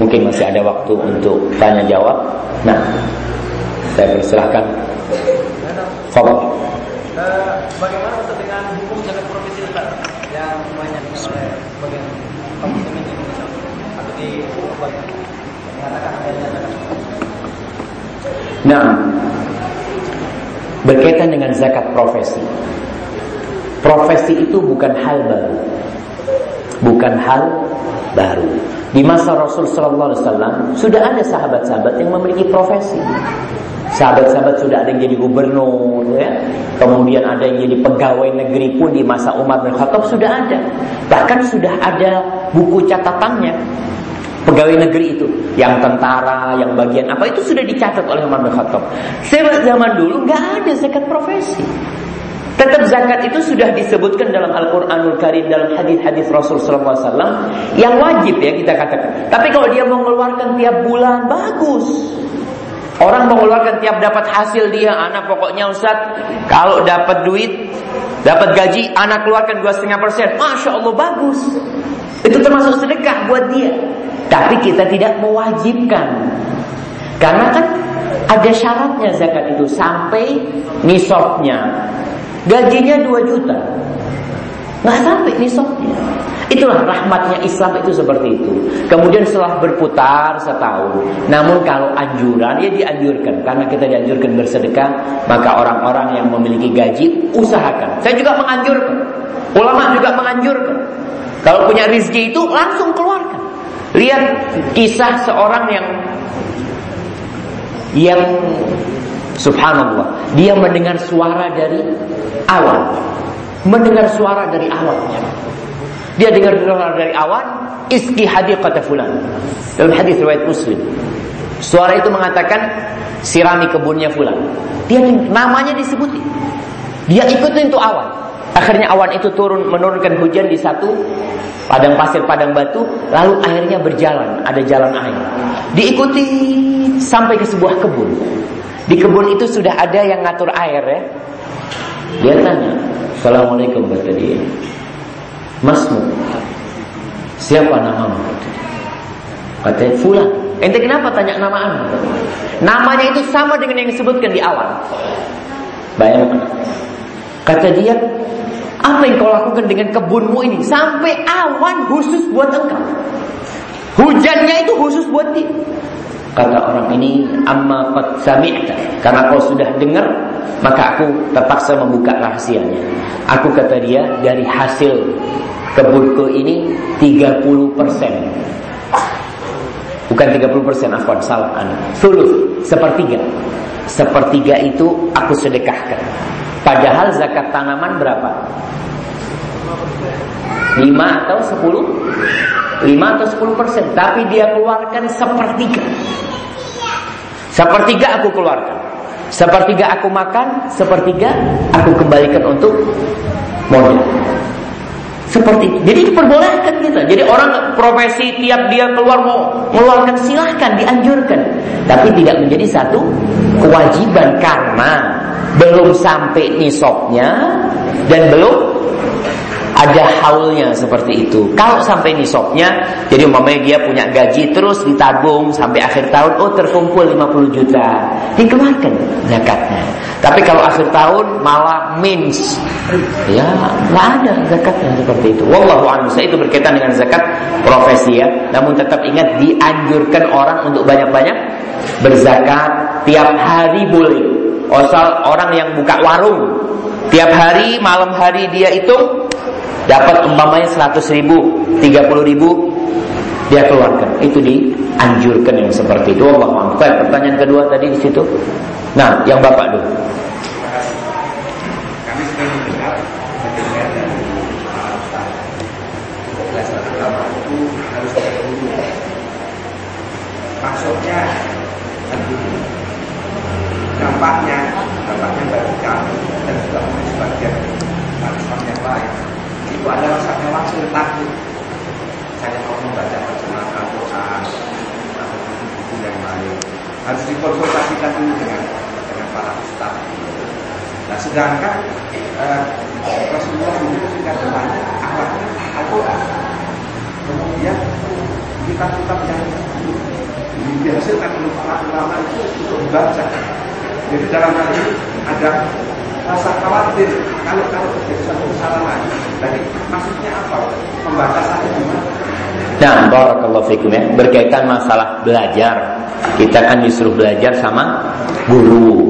Mungkin masih ada waktu untuk tanya jawab. Nah, saya persilahkan. Fadal. Uh, bagaimana Ustaz dengan hukum zakat profesi Ustaz yang banyak oleh bagian Indonesia atau di banyak mengatakan adanya Nah, berkaitan dengan zakat profesi. Profesi itu bukan hal baru. Bukan hal baru. Di masa Rasul sallallahu alaihi wasallam sudah ada sahabat-sahabat yang memiliki profesi. Sahabat-sahabat sudah ada yang jadi gubernur ya. Kemudian ada yang jadi pegawai negeri pun di masa Umar bin Khattab sudah ada. Bahkan sudah ada buku catatannya pegawai negeri itu, yang tentara, yang bagian apa itu sudah dicatat oleh Umar bin Khattab. Sebab zaman dulu nggak ada zakat profesi. Tetap zakat itu sudah disebutkan dalam Al-Quranul Karim dalam hadis-hadis Rasul SAW yang wajib ya kita katakan. Tapi kalau dia mengeluarkan tiap bulan bagus. Orang mengeluarkan tiap dapat hasil dia, anak pokoknya Ustaz, kalau dapat duit, dapat gaji, anak keluarkan dua setengah persen, masya Allah bagus. Itu termasuk sedekah buat dia. Tapi kita tidak mewajibkan. Karena kan ada syaratnya zakat itu sampai nisabnya. Gajinya 2 juta. Nggak sampai nisabnya. Itulah rahmatnya Islam itu seperti itu. Kemudian setelah berputar setahun, namun kalau anjuran ya dianjurkan karena kita dianjurkan bersedekah, maka orang-orang yang memiliki gaji usahakan. Saya juga menganjurkan. Ulama juga menganjurkan. Kalau punya rizki itu langsung keluarkan. Lihat kisah seorang yang yang subhanallah, dia mendengar suara dari awan. Mendengar suara dari awan. Dia dengar suara dari awan, iski hadiqata fulan. Dalam hadis riwayat Muslim. Suara itu mengatakan sirami kebunnya fulan. Dia namanya disebutin. Dia ikutin tuh awan. Akhirnya awan itu turun menurunkan hujan di satu padang pasir, padang batu, lalu airnya berjalan, ada jalan air. Diikuti sampai ke sebuah kebun. Di kebun itu sudah ada yang ngatur air ya. Dia tanya, Assalamualaikum kata dia. Masmu, siapa namamu? Kata Fulan. Ente kenapa tanya nama anda? Namanya itu sama dengan yang disebutkan di awal. Bayangkan. Kata dia, apa yang kau lakukan dengan kebunmu ini? Sampai awan khusus buat engkau. Hujannya itu khusus buat dia. Kata orang ini, amma qad sami'ta. Karena kau sudah dengar, maka aku terpaksa membuka rahasianya. Aku kata dia, dari hasil kebunku ini 30 persen. Bukan 30 persen, afwan, salah. Sulus, sepertiga. Sepertiga itu aku sedekahkan. Padahal zakat tanaman berapa? 5 atau 10? 5 atau 10 persen. Tapi dia keluarkan sepertiga. Sepertiga aku keluarkan. Sepertiga aku makan, sepertiga aku kembalikan untuk modal. Seperti itu. Jadi diperbolehkan kita. Jadi orang profesi tiap dia keluar mau mengeluarkan silahkan dianjurkan. Tapi tidak menjadi satu kewajiban karena belum sampai nisabnya dan belum ada haulnya seperti itu. Kalau sampai nisabnya, jadi umpamanya dia punya gaji terus ditabung sampai akhir tahun, oh terkumpul 50 juta, dikeluarkan zakatnya. Tapi kalau akhir tahun malah mins, ya nggak ada zakatnya seperti itu. Wallahu a'lam. Itu berkaitan dengan zakat profesi ya. Namun tetap ingat dianjurkan orang untuk banyak-banyak berzakat tiap hari boleh. Osal orang yang buka warung tiap hari malam hari dia hitung dapat umpamanya 100 ribu 30 ribu dia keluarkan. Itu dianjurkan yang seperti itu. Allah Baik, pertanyaan kedua tadi di situ. Nah yang bapak dulu. Kami itu harus dampaknya dampaknya bagi kami dan juga bagi sebagian Islam yang lain itu adalah satu langsung takut. Saya mau membaca terjemahan Al-Quran atau buku-buku yang lain. Harus dikonsultasikan dulu dengan dengan para ustaz. Nah sedangkan eh, Rasulullah itu sudah banyak akhlaknya Al-Quran kemudian kitab-kitab yang ulama itu untuk membaca. Jadi dalam hal ini ada rasa khawatir kalau kalau terjadi satu kesalahan. Jadi maksudnya apa? Pembatasannya gimana? Nah, barakallahu fikum ya. Berkaitan masalah belajar. Kita kan disuruh belajar sama guru.